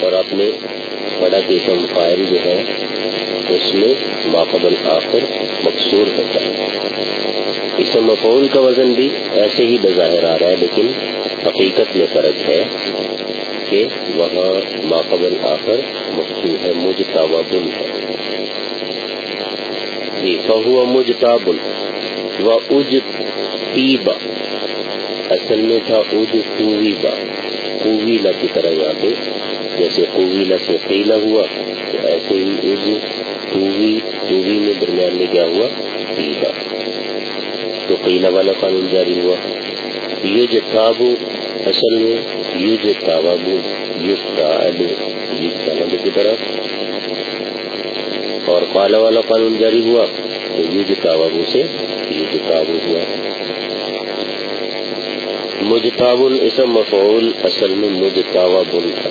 اور آپ نے پڑھا کہ فائل جو ہے، اس میں ماقبل آخر مقصور ہوتا ہے۔ اسم مفعول کا وزن بھی ایسے ہی بظاہر آ رہا ہے، لیکن حقیقت میں فرق ہے کہ وہاں ماقبل آخر مقصور ہے مجھ بن ہے۔ جی فہو مجھ تابل و اج تیبا اصل میں تھا اج تویبا کوویلا کی طرح یہاں پہ۔ جیسے کوویلا سے قیلا ہوا، تو ایسے ہی اج تووی تووی میں درمیان میں کیا ہوا؟ تیبا تو قیلا والا قانون جاری ہوا۔ یوج تابو اصل میں یوج تابو یوج تعلو یوج تعلو کی طرح۔ اور قالا والا قانون جاری ہوا، تو یوج تابو سے یوج تابو ہوا۔ مجتابن اسم مفعول، اصل میں مجتابن تھا۔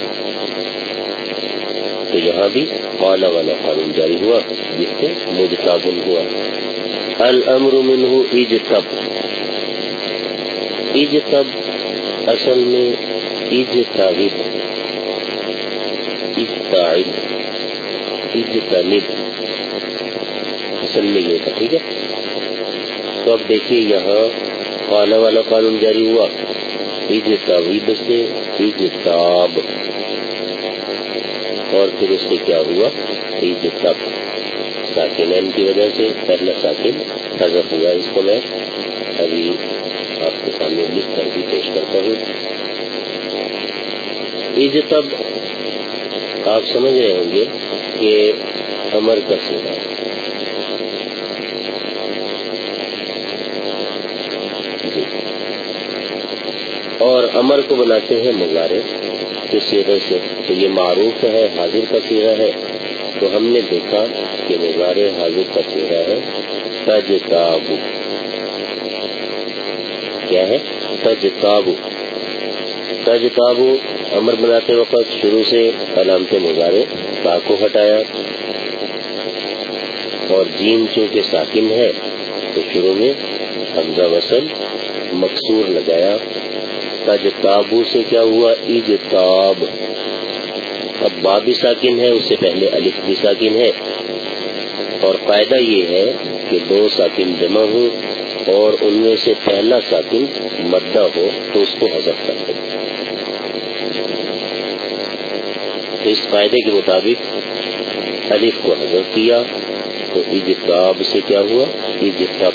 تو یہاں بھی قالا والا قانون جاری ہوا، جس سے مجتابن ہوا۔ الامر منہ اجتب۔ اجتب اصل میں اجتابب اجتعب اجتنب۔ اصل میں یہ تھا، ٹھیک ہے؟ تو اب دیکھیے یہاں قالا والا قانون جاری ہوا اجتابب سے اجتاب اور پھر اس سے کیا ہوا؟ اجتب ساکن کی وجہ سے پہلا ساکن حضرت ہوا اس کو میں. ابھی آپ کے سامنے لکھ کر بھی پیش کرتا ہوں. اجتب آپ سمجھ رہے ہوں گے کہ امر کا سیدھا اور امر کو بناتے ہیں مظاہرے کے سیرے سے تو یہ معروف ہے، حاضر کا سیرا ہے۔ تو ہم نے دیکھا کہ مظاہرے حاضر کا سیرا ہے۔ تج تابو کیا ہے؟ تج تابو تج تابو امر بناتے وقت شروع سے علامت مظاہرے تا کو ہٹایا۔ اور جیم چونکہ ساکن ہے، تو شروع میں حمزہ وصل مقصور لگایا۔ تج تابو سے کیا ہوا؟ اجتاب۔ اب با بھی ساکن ہے، اس سے پہلے الف بھی ساکن ہے۔ اور قاعدہ یہ ہے کہ دو ساکن جمع ہو اور ان میں سے پہلا ساکن مدہ ہو تو اس کو حذف کر دیں اس قاعدے کے مطابق الف کو حذف کیا تو اجتاب سے کیا ہوا؟ اجتب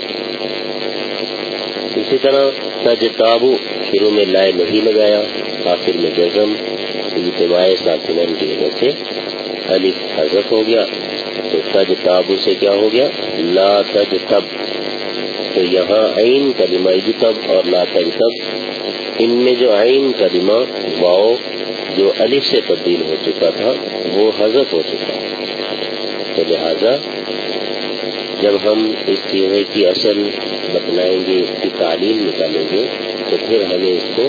اسی طرح تجتابو شروع میں لائے نہیں لگایا، آخر میں جزم اجتماع ساکنن کی وجہ سے الف حذف ہو گیا، تو تج تابو سے کیا ہو گیا؟ لا تج تب۔ تو یہاں عین کلمہ اجتب اور لا تج تب۔ ان میں جو عین کلمہ واؤ جو الف سے تبدیل ہو چکا تھا، وہ حذف ہو چکا۔ تو لہذا جب ہم اس چیزیں کی اصل بتلائیں گے، اس کی تعلیم نکالیں گے، تو پھر ہمیں اس کو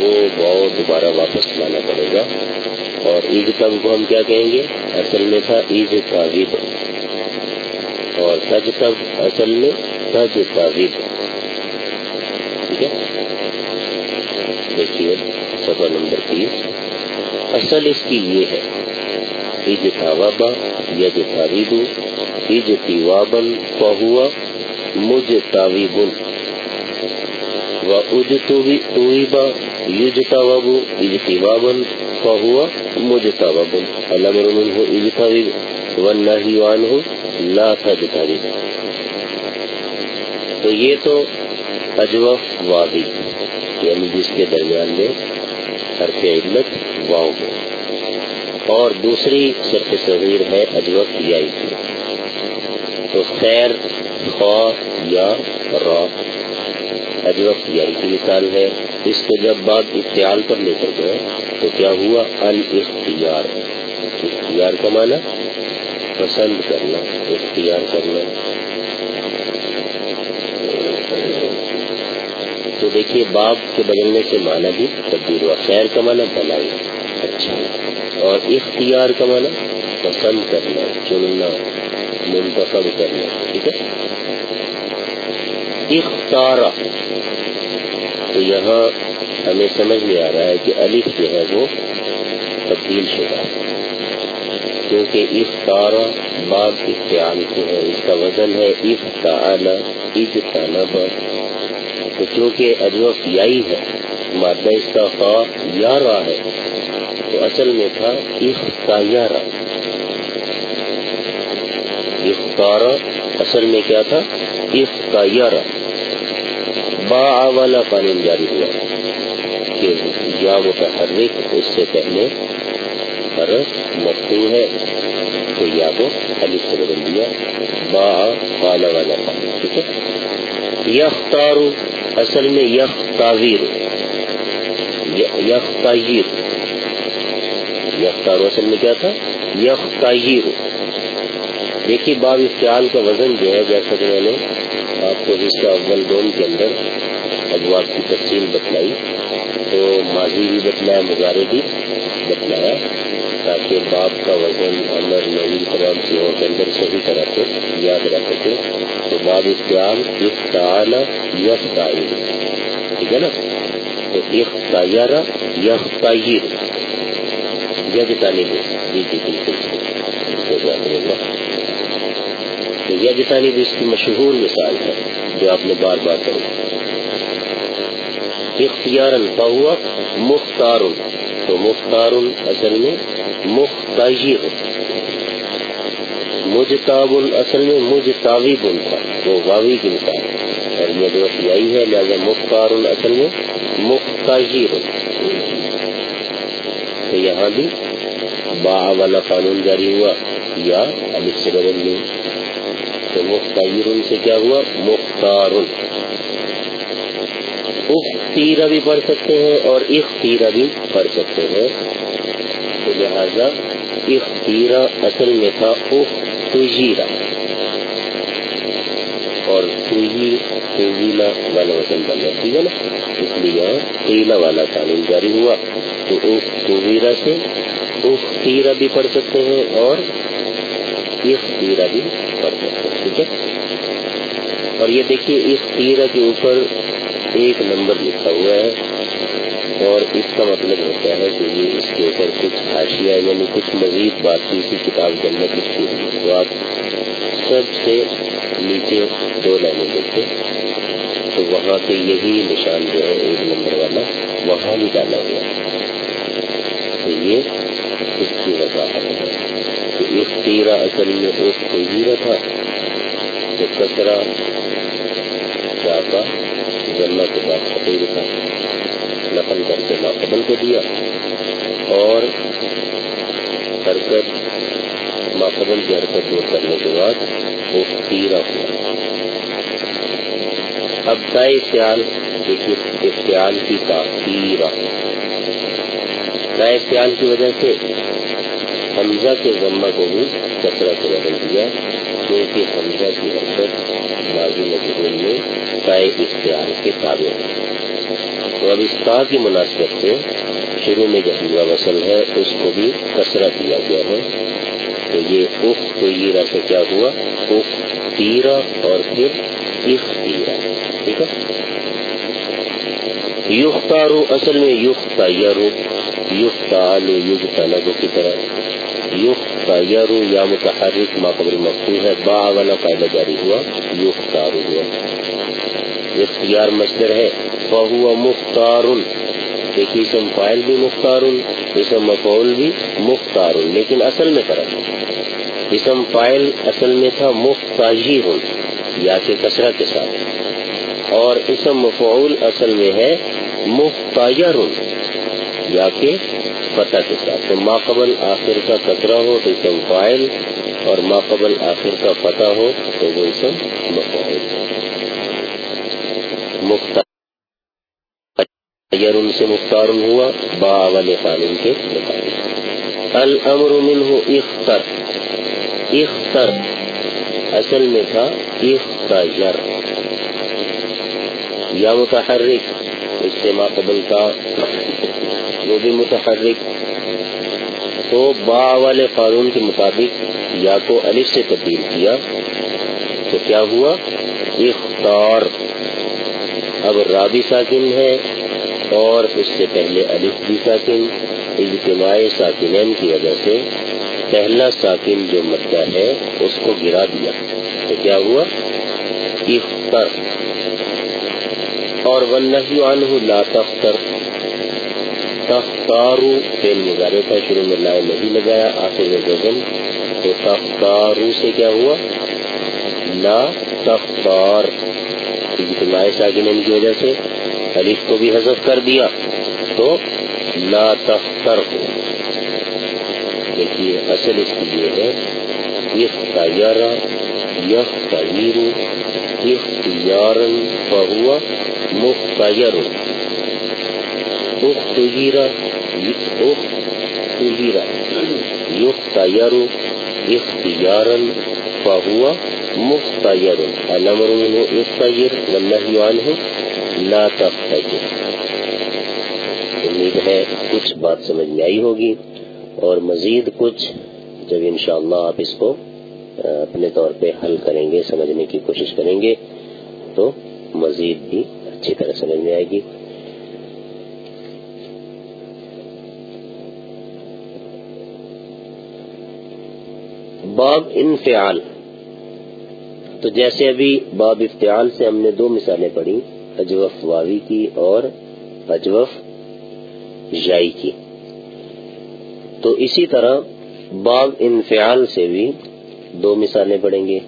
وہ واؤ دوبارہ واپس لانا پڑے گا۔ اور عید تب کو ہم کیا کہیں گے؟ اصل میں تھا عید تعویب اور تج تب اصل میں تج تعویب ٹھیک ہے؟ دیکھیے سفر نمبر تیس۔ اصل اس کی یہ ہے، عید تھابا یج تعویب عید تیوابن فہوا۔ مجھ تعویبن و اجتویبا یجتواب اجتوابا فهو مجتواب الامر منه اجتواب والنهي عنه لا تجتواب تو یہ تو اجوف وادی یعنی جس کے درمیان میں حرف علت واؤ ہو اور دوسری صرف صغیر ہے اجوف یائی کی تو خیر خا یا را۔ اجوف یائی کی مثال ہے، اس کو جب بعد اختیار پر لے کر گئے، تو کیا ہوا؟ الاختیار۔ اختیار کا معنی؟ پسند کرنا، اختیار کرنا۔ تو دیکھیے باپ کے بدلنے سے معنی بھی تبدیل ہوا۔ خیر کا معنی بھلائی اچھا۔ اور اختیار کا معنی، پسند کرنا، چننا، منتخب کرنا۔ ٹھیک ہے؟ اختارا تو یہاں ہمیں سمجھ میں آ رہا ہے کہ الف جو ہے وہ تبدیل شدہ ہے۔ کیونکہ افطارا باب اختیال جو ہے، اس کا وزن ہے افتعال اج طلب تو چونکہ اجوف یائی ہے، مادہ اس کا خا یارا ہے، تو اصل میں تھا اختیارا اختارا اصل میں کیا تھا؟ اختیارا با والا قانون جاری ہوا کہ یا متحرک اس سے پہلے حرف مفتو ہے تو یا کو علی سے بدل دیا با والا والا قانون، ٹھیک ہے؟ یختارو، اصل میں یخ تعویر یخ تعیر یختارو اصل میں کیا تھا؟ یخ تعیر دیکھیے باب اختیال کا وزن جو ہے، جیسا کہ میں نے آپ کو حصہ اول دوم کے اندر ابواب کی تفصیل بتلائی۔ تو ماضی بھی بتلایا مظاہرے بھی بتلایا، تاکہ باپ کا وزن امر نوی تمام چیزوں کے اندر صحیح طرح سے یاد رکھ سکے۔ تو باب اختیال اختعال یخ تعیر ٹھیک ہے نا؟ تو اختیار یخ تعیر یج تعلیم جی جی بالکل۔ جی، جی، تو یج تعلیم اس کی مشہور مثال ہے جو آپ نے بار بار کروں اختیار ہوا مختار تو مختار اصل میں مختیر مجتاب اصل میں مجتاویب تھا وہ واوی کی مثال. اور یہ جو یہی ہے لہٰذا مختار اصل میں مختیر تو یہاں بھی با والا قانون جاری ہوا. یا الف سے بدل لی تو مختیر سے کیا ہوا؟ مختار اختیرہ بھی پڑھ سکتے ہیں اور اختیرہ بھی پڑھ سکتے ہیں۔ تو لہذا اختیرہ اصل میں تھا اختیرہ۔ اور والا وزن بن گیا، ٹھیک ہے نا؟ اس لیے یہاں تیلا والا قانون جاری ہوا۔ تو اختیرہ سے اختیرہ بھی پڑھ سکتے ہیں اور اختیرہ بھی پڑھ سکتے ہیں، ٹھیک ہے؟ اور یہ دیکھیے، اختیرہ کے اوپر ایک نمبر لکھا ہوا ہے اور اس کا مطلب ہوتا ہے کہ یہ اس کے اوپر کچھ حاشیہ یعنی کچھ مزید بات اسی کتاب کے اندر لکھی ہوئی تو آپ سب سے نیچے دو لائنیں دیکھیں۔ تو وہاں پہ یہی نشان جو ہے ایک نمبر والا، وہاں بھی ڈالا ہوا تو یہ اس کی وضاحت ہے تو اختیرہ اصل میں ایک تجیرہ تھا جو کچرا چاپا جملہ کے بعد فقیر کا نقل کر کے ماقبل کو دیا اور حرکت ماقبل کی حرکت دور کرنے کے بعد وہ تیرا ہوا۔ اب طے اختیال دیکھیے اختیال کی تاخیرہ طے اختیال کی وجہ سے حمزہ کے ذمہ کو بھی کچرا سے بدل دیا، کیونکہ حمزہ کی حرکت بازی مجبور میں طے اختیار کے تابع تو اب اس کا کی مناسبت سے شروع میں جو حمزہ وصل ہے، اس کو بھی کثرت دیا گیا ہے۔ تو یہ اف تیرا سے کیا ہوا؟ اف تیرا اور پھر اف تیرا ٹھیک ہے؟ یختارو اصل میں یوخ یارو یوخ تعلو یوگ طلب کی طرح۔ یوخ یارو یا متحرک ماقبر مقبول ہے، با والا قاعدہ جاری ہوا یوختارو ہوا۔ اختیار مصدر ہے۔ فہو مختار دیکھیے اسم فائل بھی مختار اسم مفعول بھی مختار لیکن اصل میں فرق۔ اسم فائل اصل میں تھا مختاجی یا کہ کثرہ کے ساتھ۔ اور اسم مفعول اصل میں ہے مختار یا کہ فتح کے ساتھ۔ تو ماقبل آخر کا کچرا ہو تو اسم فائل اور ماقبل آخر کا فتح ہو تو وہ اسم مفعول۔ مختار ان سے مختار ہوا، با والے قانون کے مطابق۔ الامر منہ اختر۔ اختر۔ اصل میں تھا اختر یا متحرک۔ اس سے ما قبل کا وہ بھی متحرک۔ تو با والے قانون کے مطابق یا تو الف سے تبدیل کیا تو کیا ہوا؟ اختار۔ اب رابی ساکن ہے اور اس سے پہلے الف بھی ساکن اجتماع ساکنین کی وجہ سے پہلا ساکن جو مدہ ہے، اس کو گرا دیا۔ تو کیا ہوا؟ اختر۔ اور ونہی عنہ لا تختر۔ تختارو فیل مظاہرے تھا، شروع میں لائے نہیں لگایا، آخر میں تو تختارو سے کیا ہوا؟ لا تختار۔ اجتماع ساکنین کی وجہ سے حریف کو بھی حذف کر دیا تو لا تختر ہو دیکھیے، اصل اس کی یہ ہے اختیار یختیر اختیار فہو مختیر اختیر اختیر یختیر اختیارا فہو مختیر الامر منه اختیر والنهی عنه لا تختیر امید ہے کچھ بات سمجھ میں آئی ہوگی، اور مزید کچھ جب انشاءاللہ آپ اس کو اپنے طور پہ حل کریں گے، سمجھنے کی کوشش کریں گے، تو مزید بھی اچھی طرح سمجھ میں آئے گی۔ باب انفعال۔ تو جیسے ابھی باب افتعال سے ہم نے دو مثالیں پڑھی، اجوف واوی کی اور اجوف جائی کی۔ تو اسی طرح باب انفعال سے بھی دو مثالیں پڑھیں گے۔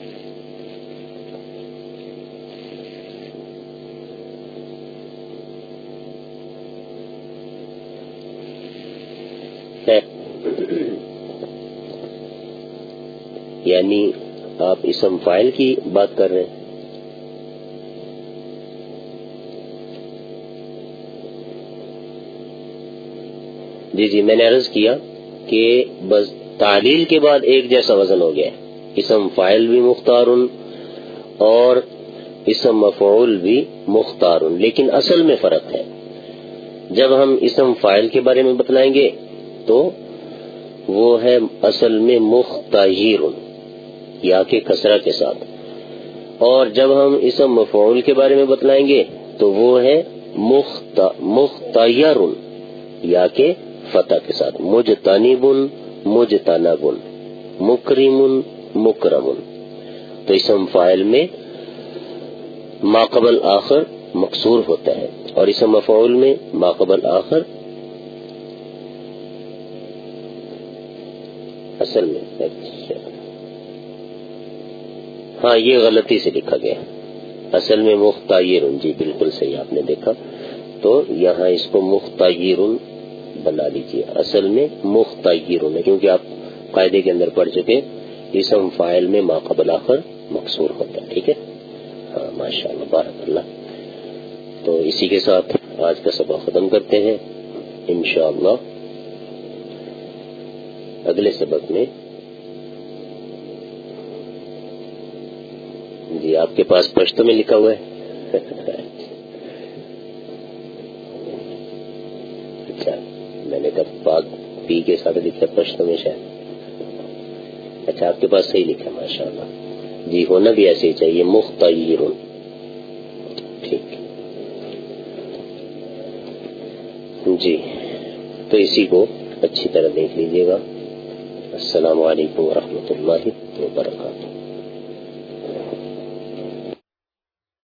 یعنی آپ اسم فائل کی بات کر رہے ہیں۔ جی جی میں نے عرض کیا کہ بس تعلیل کے بعد ایک جیسا وزن ہو گیا اسم فائل بھی مختار اور اسم مفعول بھی مختار لیکن اصل میں فرق ہے۔ جب ہم اسم فائل کے بارے میں بتلائیں گے تو وہ ہے اصل میں مختیر یا کہ کسرہ کے ساتھ۔ اور جب ہم اسم مفعول کے بارے میں بتلائیں گے، تو وہ ہے مختیر، یا کہ فتح کے ساتھ۔ مجھ تانی بن مجھ تانا بن مکریم مکرم۔ تو اسم فائل میں ماقبل آخر مقصور ہوتا ہے۔ اور اسم مفعول میں ماقبل آخر اصل میں۔ اچھا۔ ہاں یہ غلطی سے لکھا گیا اصل میں مختیر جی بالکل صحیح آپ نے دیکھا۔ تو یہاں اس کو مختیر بنا لیجیے اصل میں مختیر کیونکہ آپ قاعدے کے اندر پڑھ چکے اسم فائل میں ماقبل آخر مقصور ہوتا ہے، ٹھیک ہے؟ ہاں ماشاء اللہ بارک اللہ تو اسی کے ساتھ آج کا سبق ختم کرتے ہیں۔ انشاءاللہ۔ اگلے سبق میں آپ کے پاس پشتوں میں لکھا ہوا ہے؟ اچھا میں نے کہا پاک پی کے ساتھ لکھا پشتوں میں شاید۔ اچھا آپ کے پاس صحیح لکھا ماشاء اللہ جی ہونا بھی ایسے ہی چاہیے مختیر ٹھیک۔ جی تو اسی کو اچھی طرح دیکھ لیجیے گا۔ السلام علیکم ورحمۃ اللہ وبرکاتہ۔